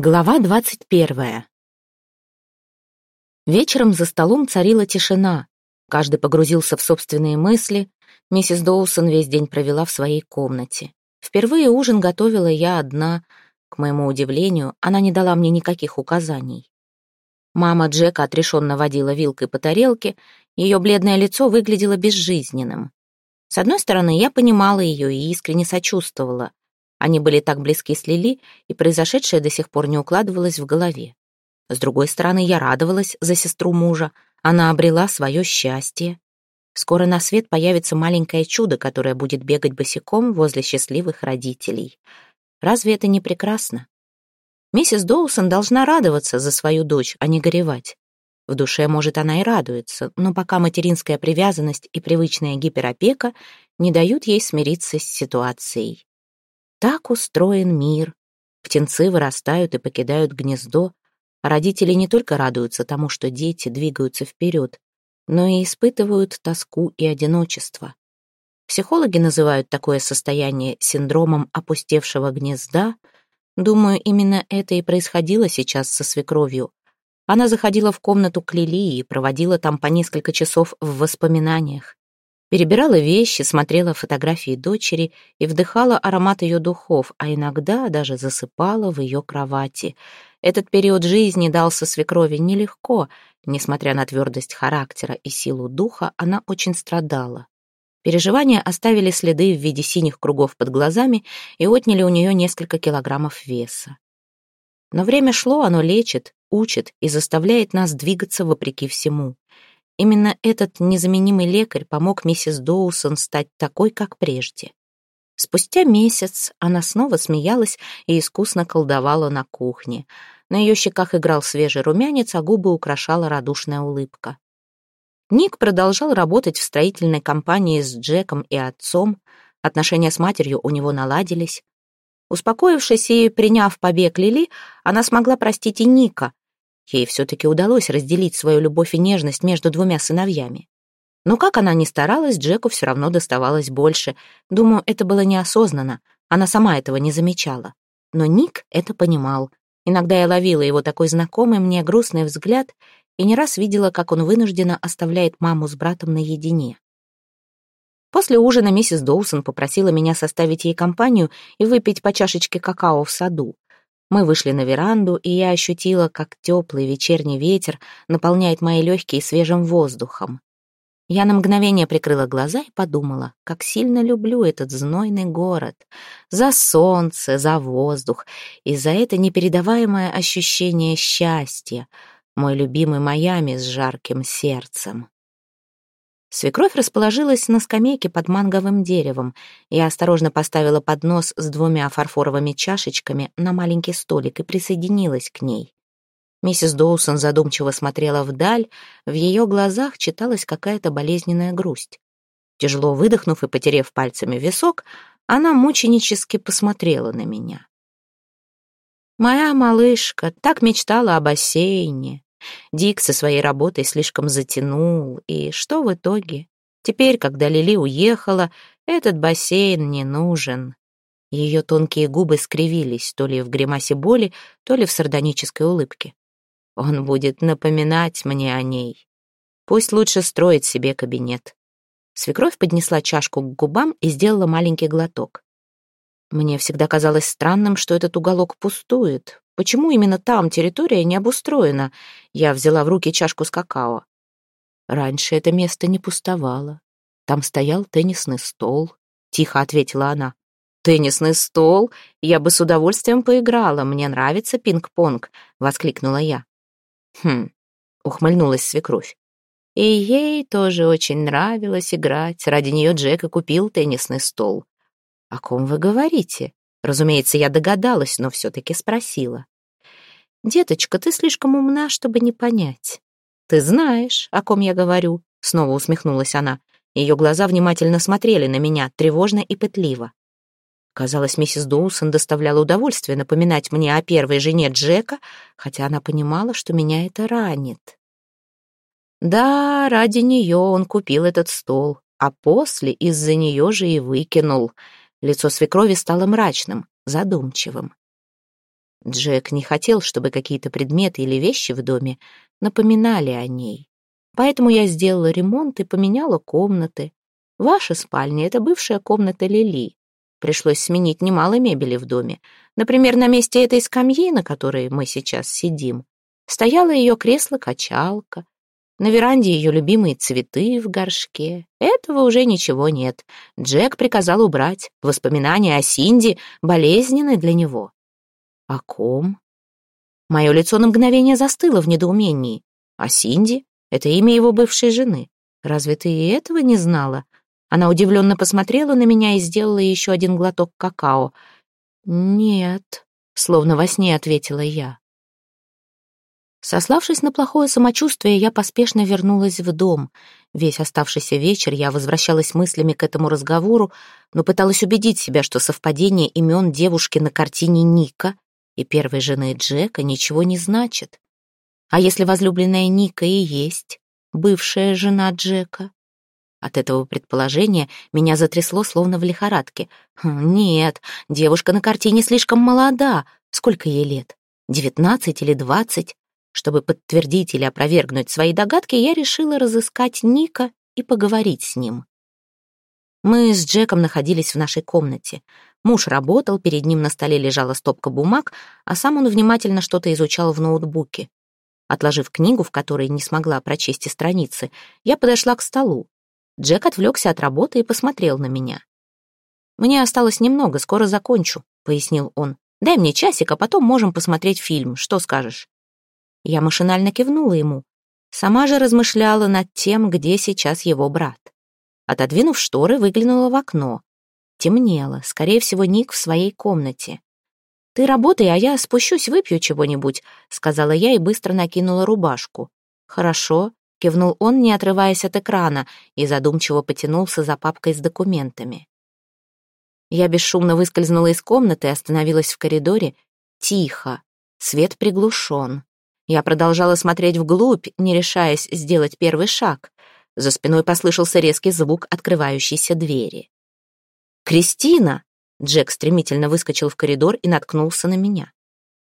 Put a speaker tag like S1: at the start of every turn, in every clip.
S1: Глава двадцать первая. Вечером за столом царила тишина. Каждый погрузился в собственные мысли. Миссис Доусон весь день провела в своей комнате. Впервые ужин готовила я одна. К моему удивлению, она не дала мне никаких указаний. Мама Джека отрешенно водила вилкой по тарелке, ее бледное лицо выглядело безжизненным. С одной стороны, я понимала ее и искренне сочувствовала. Они были так близки с Лили, и произошедшее до сих пор не укладывалось в голове. С другой стороны, я радовалась за сестру мужа. Она обрела свое счастье. Скоро на свет появится маленькое чудо, которое будет бегать босиком возле счастливых родителей. Разве это не прекрасно? Миссис Доусон должна радоваться за свою дочь, а не горевать. В душе, может, она и радуется, но пока материнская привязанность и привычная гиперопека не дают ей смириться с ситуацией. Так устроен мир. Птенцы вырастают и покидают гнездо, родители не только радуются тому, что дети двигаются вперед, но и испытывают тоску и одиночество. Психологи называют такое состояние синдромом опустевшего гнезда. Думаю, именно это и происходило сейчас со свекровью. Она заходила в комнату к Лили и проводила там по несколько часов в воспоминаниях. Перебирала вещи, смотрела фотографии дочери и вдыхала аромат ее духов, а иногда даже засыпала в ее кровати. Этот период жизни дался свекрови нелегко. Несмотря на твердость характера и силу духа, она очень страдала. Переживания оставили следы в виде синих кругов под глазами и отняли у нее несколько килограммов веса. Но время шло, оно лечит, учит и заставляет нас двигаться вопреки всему. Именно этот незаменимый лекарь помог миссис Доусон стать такой, как прежде. Спустя месяц она снова смеялась и искусно колдовала на кухне. На ее щеках играл свежий румянец, а губы украшала радушная улыбка. Ник продолжал работать в строительной компании с Джеком и отцом. Отношения с матерью у него наладились. Успокоившись и приняв побег Лили, она смогла простить и Ника, Ей все-таки удалось разделить свою любовь и нежность между двумя сыновьями. Но как она ни старалась, Джеку все равно доставалось больше. Думаю, это было неосознанно. Она сама этого не замечала. Но Ник это понимал. Иногда я ловила его такой знакомый мне грустный взгляд и не раз видела, как он вынужденно оставляет маму с братом наедине. После ужина миссис Доусон попросила меня составить ей компанию и выпить по чашечке какао в саду. Мы вышли на веранду, и я ощутила, как теплый вечерний ветер наполняет мои легкие свежим воздухом. Я на мгновение прикрыла глаза и подумала, как сильно люблю этот знойный город. За солнце, за воздух и за это непередаваемое ощущение счастья. Мой любимый Майами с жарким сердцем. Свекровь расположилась на скамейке под манговым деревом. Я осторожно поставила поднос с двумя фарфоровыми чашечками на маленький столик и присоединилась к ней. Миссис Доусон задумчиво смотрела вдаль, в ее глазах читалась какая-то болезненная грусть. Тяжело выдохнув и потерев пальцами висок, она мученически посмотрела на меня. «Моя малышка так мечтала о бассейне, Дик со своей работой слишком затянул, и что в итоге? Теперь, когда Лили уехала, этот бассейн не нужен. Ее тонкие губы скривились то ли в гримасе боли, то ли в сардонической улыбке. Он будет напоминать мне о ней. Пусть лучше строит себе кабинет. Свекровь поднесла чашку к губам и сделала маленький глоток. Мне всегда казалось странным, что этот уголок пустует. Почему именно там территория не обустроена? Я взяла в руки чашку с какао. Раньше это место не пустовало. Там стоял теннисный стол, тихо ответила она. «Теннисный стол? Я бы с удовольствием поиграла. Мне нравится пинг-понг», — воскликнула я. «Хм», — ухмыльнулась свекровь. И ей тоже очень нравилось играть. Ради нее Джека купил теннисный стол. «О ком вы говорите?» Разумеется, я догадалась, но все-таки спросила. «Деточка, ты слишком умна, чтобы не понять. Ты знаешь, о ком я говорю?» Снова усмехнулась она. Ее глаза внимательно смотрели на меня, тревожно и пытливо. Казалось, миссис Доусон доставляла удовольствие напоминать мне о первой жене Джека, хотя она понимала, что меня это ранит. Да, ради нее он купил этот стол, а после из-за нее же и выкинул. Лицо свекрови стало мрачным, задумчивым. Джек не хотел, чтобы какие-то предметы или вещи в доме напоминали о ней. Поэтому я сделала ремонт и поменяла комнаты. Ваша спальня — это бывшая комната Лили. Пришлось сменить немало мебели в доме. Например, на месте этой скамьи, на которой мы сейчас сидим, стояло ее кресло-качалка. На веранде ее любимые цветы в горшке. Этого уже ничего нет. Джек приказал убрать. Воспоминания о Синди болезненны для него. О ком? Мое лицо на мгновение застыло в недоумении. А Синди — это имя его бывшей жены. Разве ты и этого не знала? Она удивленно посмотрела на меня и сделала еще один глоток какао. «Нет», — словно во сне ответила я. Сославшись на плохое самочувствие, я поспешно вернулась в дом. Весь оставшийся вечер я возвращалась мыслями к этому разговору, но пыталась убедить себя, что совпадение имен девушки на картине Ника и первой жены Джека ничего не значит. А если возлюбленная Ника и есть бывшая жена Джека? От этого предположения меня затрясло словно в лихорадке. Хм, нет, девушка на картине слишком молода. Сколько ей лет? Девятнадцать или двадцать? Чтобы подтвердить или опровергнуть свои догадки, я решила разыскать Ника и поговорить с ним. Мы с Джеком находились в нашей комнате. Муж работал, перед ним на столе лежала стопка бумаг, а сам он внимательно что-то изучал в ноутбуке. Отложив книгу, в которой не смогла прочесть и страницы, я подошла к столу. Джек отвлекся от работы и посмотрел на меня. «Мне осталось немного, скоро закончу», — пояснил он. «Дай мне часик, а потом можем посмотреть фильм. Что скажешь?» Я машинально кивнула ему. Сама же размышляла над тем, где сейчас его брат. Отодвинув шторы, выглянула в окно. Темнело, скорее всего, Ник в своей комнате. «Ты работай, а я спущусь, выпью чего-нибудь», — сказала я и быстро накинула рубашку. «Хорошо», — кивнул он, не отрываясь от экрана, и задумчиво потянулся за папкой с документами. Я бесшумно выскользнула из комнаты и остановилась в коридоре. Тихо, свет приглушен. Я продолжала смотреть вглубь, не решаясь сделать первый шаг. За спиной послышался резкий звук открывающейся двери. «Кристина!» Джек стремительно выскочил в коридор и наткнулся на меня.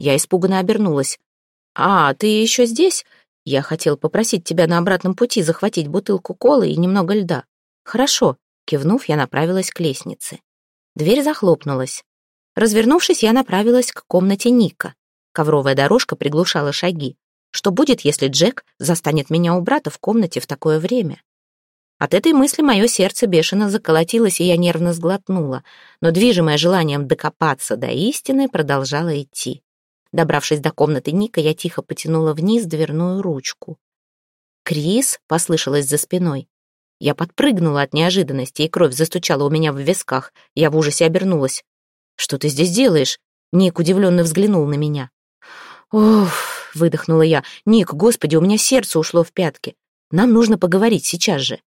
S1: Я испуганно обернулась. «А, ты еще здесь? Я хотел попросить тебя на обратном пути захватить бутылку колы и немного льда. Хорошо. Кивнув, я направилась к лестнице. Дверь захлопнулась. Развернувшись, я направилась к комнате Ника. Ковровая дорожка приглушала шаги. Что будет, если Джек застанет меня у брата в комнате в такое время? От этой мысли мое сердце бешено заколотилось, и я нервно сглотнула, но, движимое желанием докопаться до истины, продолжала идти. Добравшись до комнаты Ника, я тихо потянула вниз дверную ручку. «Крис!» — послышалось за спиной. Я подпрыгнула от неожиданности, и кровь застучала у меня в висках. Я в ужасе обернулась. «Что ты здесь делаешь?» Ник удивленно взглянул на меня. «Оф!» — выдохнула я. «Ник, господи, у меня сердце ушло в пятки. Нам нужно поговорить сейчас же».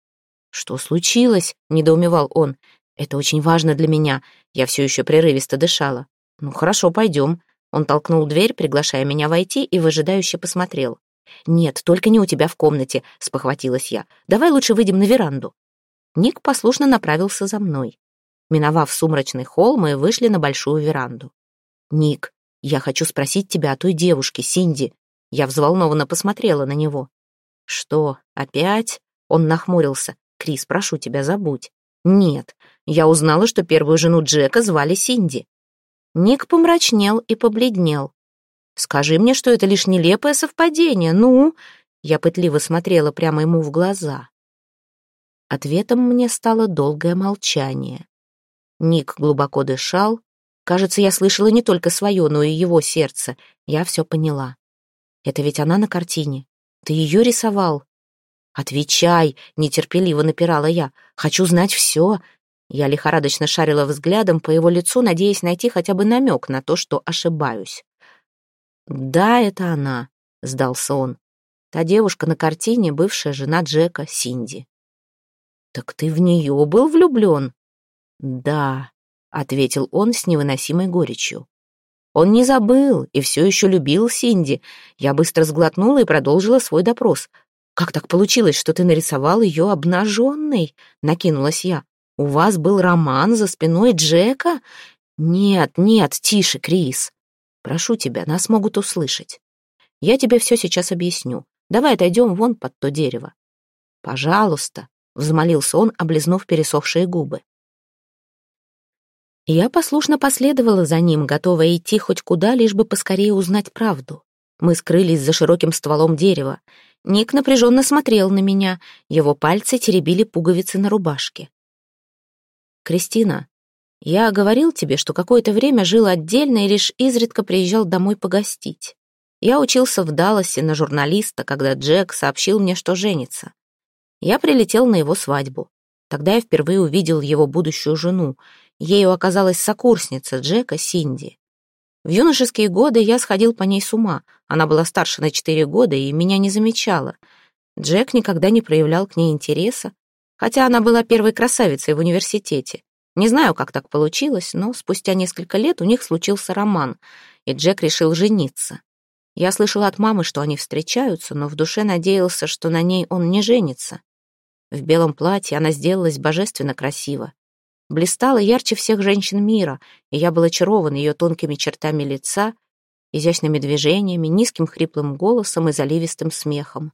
S1: «Что случилось?» — недоумевал он. «Это очень важно для меня. Я все еще прерывисто дышала». «Ну хорошо, пойдем. Он толкнул дверь, приглашая меня войти, и выжидающе посмотрел. «Нет, только не у тебя в комнате», — спохватилась я. «Давай лучше выйдем на веранду». Ник послушно направился за мной. Миновав сумрачный холл, мы вышли на большую веранду. «Ник, я хочу спросить тебя о той девушке, Синди». Я взволнованно посмотрела на него. «Что, опять?» Он нахмурился. «Крис, прошу тебя, забудь». «Нет, я узнала, что первую жену Джека звали Синди». Ник помрачнел и побледнел. «Скажи мне, что это лишь нелепое совпадение, ну?» Я пытливо смотрела прямо ему в глаза. Ответом мне стало долгое молчание. Ник глубоко дышал. Кажется, я слышала не только свое, но и его сердце. Я все поняла. Это ведь она на картине. Ты ее рисовал. «Отвечай!» — нетерпеливо напирала я. «Хочу знать все. Я лихорадочно шарила взглядом по его лицу, надеясь найти хотя бы намек на то, что ошибаюсь. «Да, это она», — сдался он. «Та девушка на картине — бывшая жена Джека, Синди». «Так ты в нее был влюблен?» «Да», — ответил он с невыносимой горечью. Он не забыл и все еще любил Синди. Я быстро сглотнула и продолжила свой допрос. «Как так получилось, что ты нарисовал ее обнаженной?» — накинулась я. У вас был роман за спиной Джека? Нет, нет, тише, Крис. Прошу тебя, нас могут услышать. Я тебе все сейчас объясню. Давай отойдем вон под то дерево. Пожалуйста, взмолился он, облизнув пересохшие губы. Я послушно последовала за ним, готовая идти хоть куда, лишь бы поскорее узнать правду. Мы скрылись за широким стволом дерева. Ник напряженно смотрел на меня, его пальцы теребили пуговицы на рубашке. «Кристина, я говорил тебе, что какое-то время жил отдельно и лишь изредка приезжал домой погостить. Я учился в Далласе на журналиста, когда Джек сообщил мне, что женится. Я прилетел на его свадьбу. Тогда я впервые увидел его будущую жену. Ею оказалась сокурсница Джека Синди. В юношеские годы я сходил по ней с ума. Она была старше на четыре года и меня не замечала. Джек никогда не проявлял к ней интереса, хотя она была первой красавицей в университете. Не знаю, как так получилось, но спустя несколько лет у них случился роман, и Джек решил жениться. Я слышала от мамы, что они встречаются, но в душе надеялся, что на ней он не женится. В белом платье она сделалась божественно красива блистала ярче всех женщин мира, и я был очарован ее тонкими чертами лица, изящными движениями, низким хриплым голосом и заливистым смехом.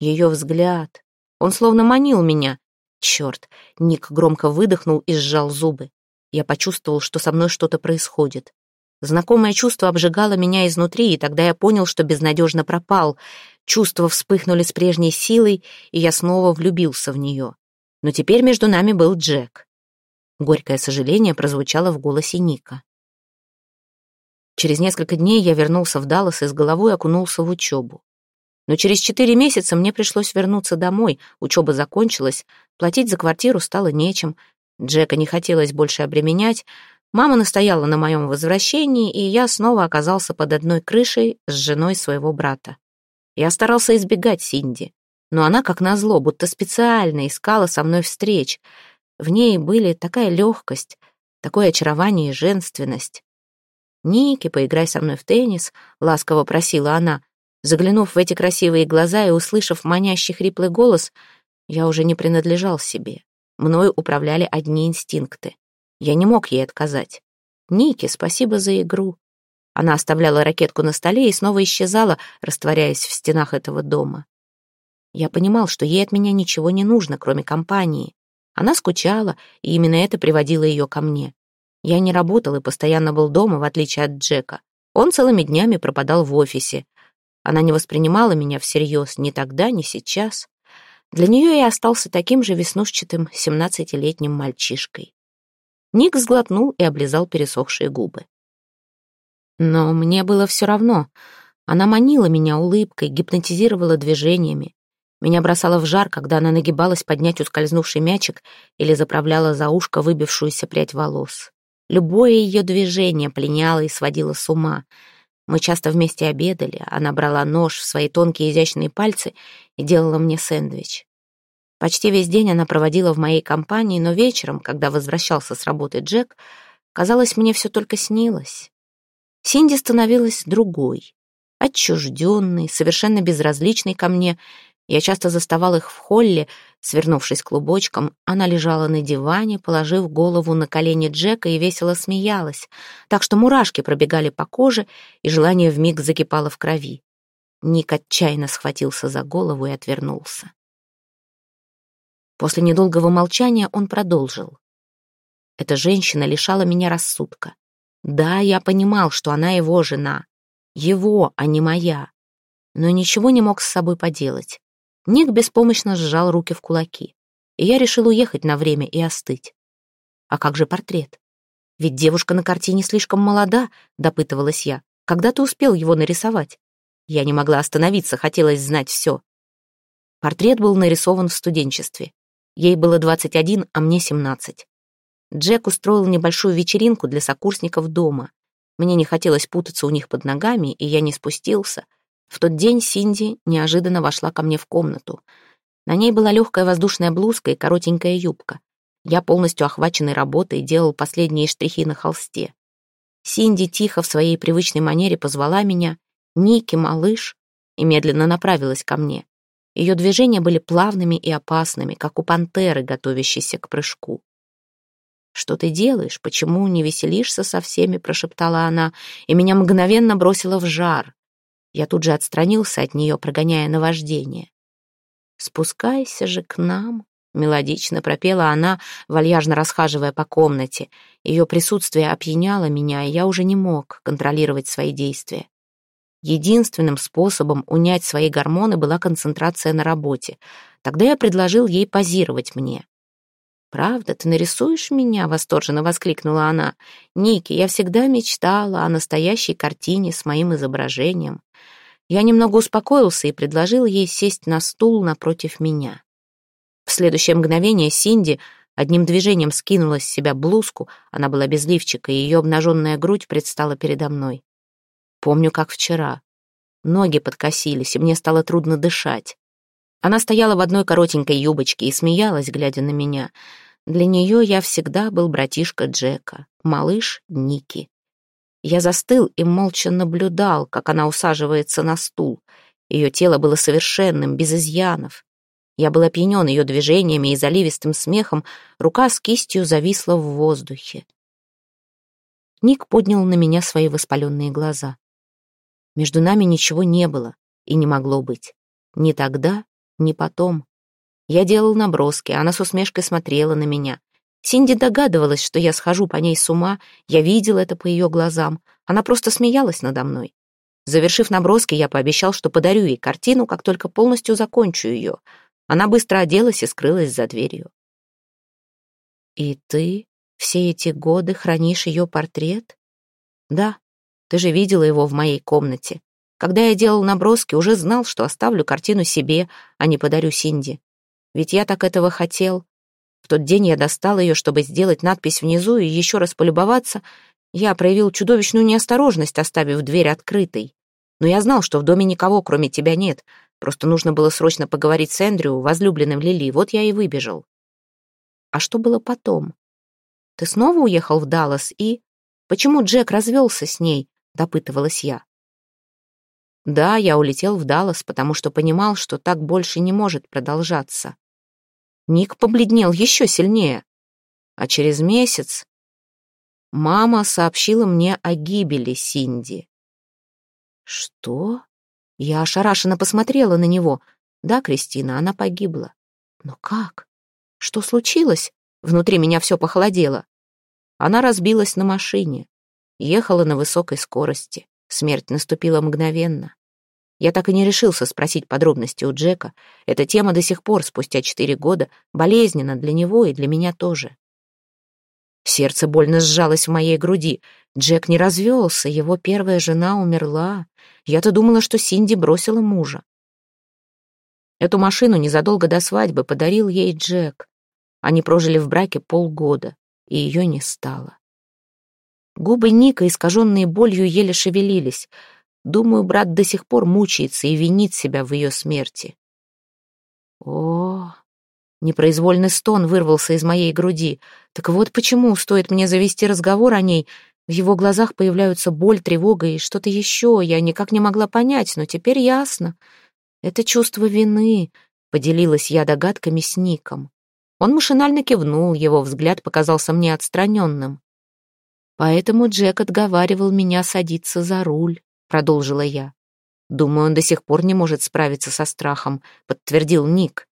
S1: Ее взгляд... Он словно манил меня. Черт! Ник громко выдохнул и сжал зубы. Я почувствовал, что со мной что-то происходит. Знакомое чувство обжигало меня изнутри, и тогда я понял, что безнадежно пропал. Чувства вспыхнули с прежней силой, и я снова влюбился в нее. Но теперь между нами был Джек. Горькое сожаление прозвучало в голосе Ника. Через несколько дней я вернулся в Даллас и с головой окунулся в учебу. Но через четыре месяца мне пришлось вернуться домой, учеба закончилась, платить за квартиру стало нечем, Джека не хотелось больше обременять, мама настояла на моем возвращении, и я снова оказался под одной крышей с женой своего брата. Я старался избегать Синди, но она, как назло, будто специально искала со мной встреч — в ней были такая легкость, такое очарование и женственность. «Ники, поиграй со мной в теннис», — ласково просила она. Заглянув в эти красивые глаза и услышав манящий хриплый голос, я уже не принадлежал себе. Мною управляли одни инстинкты. Я не мог ей отказать. «Ники, спасибо за игру». Она оставляла ракетку на столе и снова исчезала, растворяясь в стенах этого дома. Я понимал, что ей от меня ничего не нужно, кроме компании. Она скучала, и именно это приводило ее ко мне. Я не работал и постоянно был дома, в отличие от Джека. Он целыми днями пропадал в офисе. Она не воспринимала меня всерьез ни тогда, ни сейчас. Для нее я остался таким же веснушчатым семнадцатилетним мальчишкой. Ник сглотнул и облизал пересохшие губы. Но мне было все равно. Она манила меня улыбкой, гипнотизировала движениями. Меня бросало в жар, когда она нагибалась поднять ускользнувший мячик или заправляла за ушко выбившуюся прядь волос. Любое ее движение пленяло и сводило с ума. Мы часто вместе обедали, она брала нож в свои тонкие изящные пальцы и делала мне сэндвич. Почти весь день она проводила в моей компании, но вечером, когда возвращался с работы Джек, казалось, мне все только снилось. Синди становилась другой, отчужденной, совершенно безразличной ко мне я часто заставал их в холле, свернувшись клубочком, она лежала на диване, положив голову на колени Джека и весело смеялась, так что мурашки пробегали по коже, и желание вмиг закипало в крови. Ник отчаянно схватился за голову и отвернулся. После недолгого молчания он продолжил. Эта женщина лишала меня рассудка. Да, я понимал, что она его жена. Его, а не моя. Но ничего не мог с собой поделать. Ник беспомощно сжал руки в кулаки. И я решил уехать на время и остыть. А как же портрет? Ведь девушка на картине слишком молода, допытывалась я. Когда ты успел его нарисовать? Я не могла остановиться, хотелось знать все. Портрет был нарисован в студенчестве. Ей было 21, а мне 17. Джек устроил небольшую вечеринку для сокурсников дома. Мне не хотелось путаться у них под ногами, и я не спустился, в тот день Синди неожиданно вошла ко мне в комнату. На ней была легкая воздушная блузка и коротенькая юбка. Я, полностью охваченный работой, делал последние штрихи на холсте. Синди тихо в своей привычной манере позвала меня «Ники, малыш», и медленно направилась ко мне. Ее движения были плавными и опасными, как у пантеры, готовящейся к прыжку. «Что ты делаешь? Почему не веселишься со всеми?» — прошептала она, и меня мгновенно бросило в жар. Я тут же отстранился от нее, прогоняя наваждение. «Спускайся же к нам», — мелодично пропела она, вальяжно расхаживая по комнате. Ее присутствие опьяняло меня, и я уже не мог контролировать свои действия. Единственным способом унять свои гормоны была концентрация на работе. Тогда я предложил ей позировать мне. «Правда, ты нарисуешь меня?» — восторженно воскликнула она. «Ники, я всегда мечтала о настоящей картине с моим изображением». Я немного успокоился и предложил ей сесть на стул напротив меня. В следующее мгновение Синди одним движением скинула с себя блузку, она была без лифчика, и ее обнаженная грудь предстала передо мной. Помню, как вчера. Ноги подкосились, и мне стало трудно дышать. Она стояла в одной коротенькой юбочке и смеялась, глядя на меня. Для нее я всегда был братишка Джека, малыш Ники. Я застыл и молча наблюдал, как она усаживается на стул. Ее тело было совершенным, без изъянов. Я был опьянен ее движениями и заливистым смехом, рука с кистью зависла в воздухе. Ник поднял на меня свои воспаленные глаза. Между нами ничего не было и не могло быть. Ни тогда, ни потом. Я делал наброски, она с усмешкой смотрела на меня. Синди догадывалась, что я схожу по ней с ума, я видел это по ее глазам. Она просто смеялась надо мной. Завершив наброски, я пообещал, что подарю ей картину, как только полностью закончу ее. Она быстро оделась и скрылась за дверью. «И ты все эти годы хранишь ее портрет?» «Да, ты же видела его в моей комнате. Когда я делал наброски, уже знал, что оставлю картину себе, а не подарю Синди. Ведь я так этого хотел. В тот день я достал ее, чтобы сделать надпись внизу и еще раз полюбоваться. Я проявил чудовищную неосторожность, оставив дверь открытой. Но я знал, что в доме никого, кроме тебя, нет. Просто нужно было срочно поговорить с Эндрю, возлюбленным Лили. Вот я и выбежал. А что было потом? Ты снова уехал в Даллас и... Почему Джек развелся с ней? Допытывалась я. Да, я улетел в Даллас, потому что понимал, что так больше не может продолжаться. Ник побледнел еще сильнее. А через месяц мама сообщила мне о гибели Синди. Что? Я ошарашенно посмотрела на него. Да, Кристина, она погибла. Но как? Что случилось? Внутри меня все похолодело. Она разбилась на машине. Ехала на высокой скорости. Смерть наступила мгновенно. Я так и не решился спросить подробности у Джека. Эта тема до сих пор, спустя четыре года, болезненна для него и для меня тоже. Сердце больно сжалось в моей груди. Джек не развелся, его первая жена умерла. Я-то думала, что Синди бросила мужа. Эту машину незадолго до свадьбы подарил ей Джек. Они прожили в браке полгода, и ее не стало. Губы Ника, искаженные болью, еле шевелились — Думаю, брат до сих пор мучается и винит себя в ее смерти. О, непроизвольный стон вырвался из моей груди. Так вот почему, стоит мне завести разговор о ней, в его глазах появляются боль, тревога и что-то еще, я никак не могла понять, но теперь ясно. Это чувство вины, поделилась я догадками с Ником. Он машинально кивнул, его взгляд показался мне отстраненным. Поэтому Джек отговаривал меня садиться за руль. — продолжила я. «Думаю, он до сих пор не может справиться со страхом», — подтвердил Ник.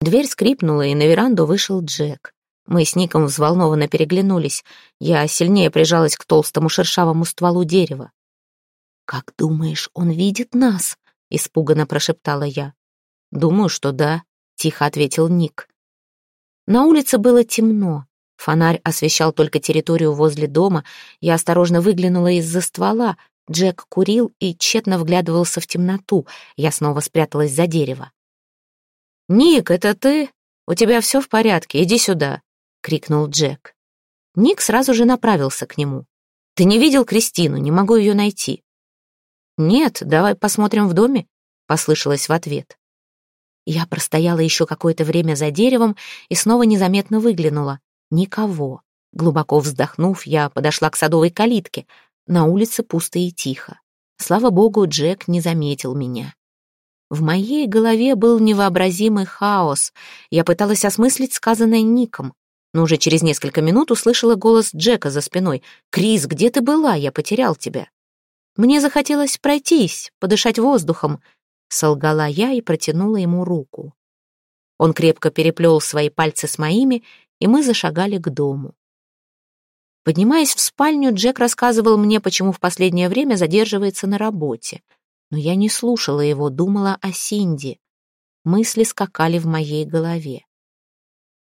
S1: Дверь скрипнула, и на веранду вышел Джек. Мы с Ником взволнованно переглянулись. Я сильнее прижалась к толстому шершавому стволу дерева. «Как думаешь, он видит нас?» — испуганно прошептала я. «Думаю, что да», — тихо ответил Ник. На улице было темно. Фонарь освещал только территорию возле дома. Я осторожно выглянула из-за ствола. Джек курил и тщетно вглядывался в темноту. Я снова спряталась за дерево. «Ник, это ты? У тебя все в порядке, иди сюда!» — крикнул Джек. Ник сразу же направился к нему. «Ты не видел Кристину? Не могу ее найти». «Нет, давай посмотрим в доме», — послышалось в ответ. Я простояла еще какое-то время за деревом и снова незаметно выглянула. Никого. Глубоко вздохнув, я подошла к садовой калитке. На улице пусто и тихо. Слава богу, Джек не заметил меня. В моей голове был невообразимый хаос. Я пыталась осмыслить сказанное Ником. но уже через несколько минут услышала голос Джека за спиной. «Крис, где ты была? Я потерял тебя». «Мне захотелось пройтись, подышать воздухом», — солгала я и протянула ему руку. Он крепко переплел свои пальцы с моими, и мы зашагали к дому. Поднимаясь в спальню, Джек рассказывал мне, почему в последнее время задерживается на работе. Но я не слушала его, думала о Синди. Мысли скакали в моей голове.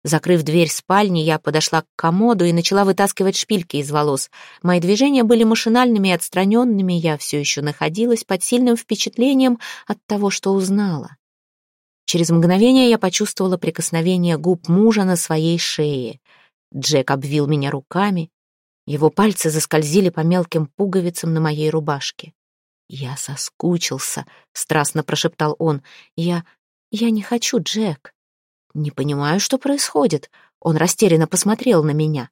S1: Закрыв дверь спальни, я подошла к комоду и начала вытаскивать шпильки из волос. Мои движения были машинальными и отстраненными, я все еще находилась под сильным впечатлением от того, что узнала. Через мгновение я почувствовала прикосновение губ мужа на своей шее. Джек обвил меня руками. Его пальцы заскользили по мелким пуговицам на моей рубашке. «Я соскучился», — страстно прошептал он. «Я... я не хочу, Джек». «Не понимаю, что происходит». Он растерянно посмотрел на меня.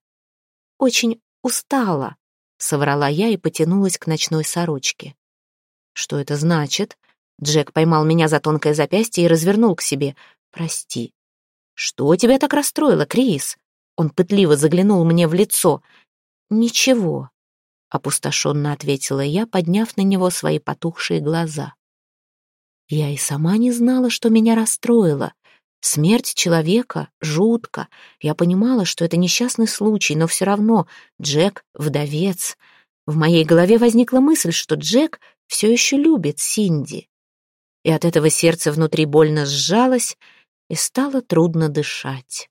S1: «Очень устала», — соврала я и потянулась к ночной сорочке. «Что это значит?» Джек поймал меня за тонкое запястье и развернул к себе. «Прости». «Что тебя так расстроило, Крис?» Он пытливо заглянул мне в лицо. «Ничего», — опустошенно ответила я, подняв на него свои потухшие глаза. Я и сама не знала, что меня расстроило. Смерть человека жутко. Я понимала, что это несчастный случай, но все равно Джек — вдовец. В моей голове возникла мысль, что Джек все еще любит Синди. И от этого сердце внутри больно сжалось, и стало трудно дышать.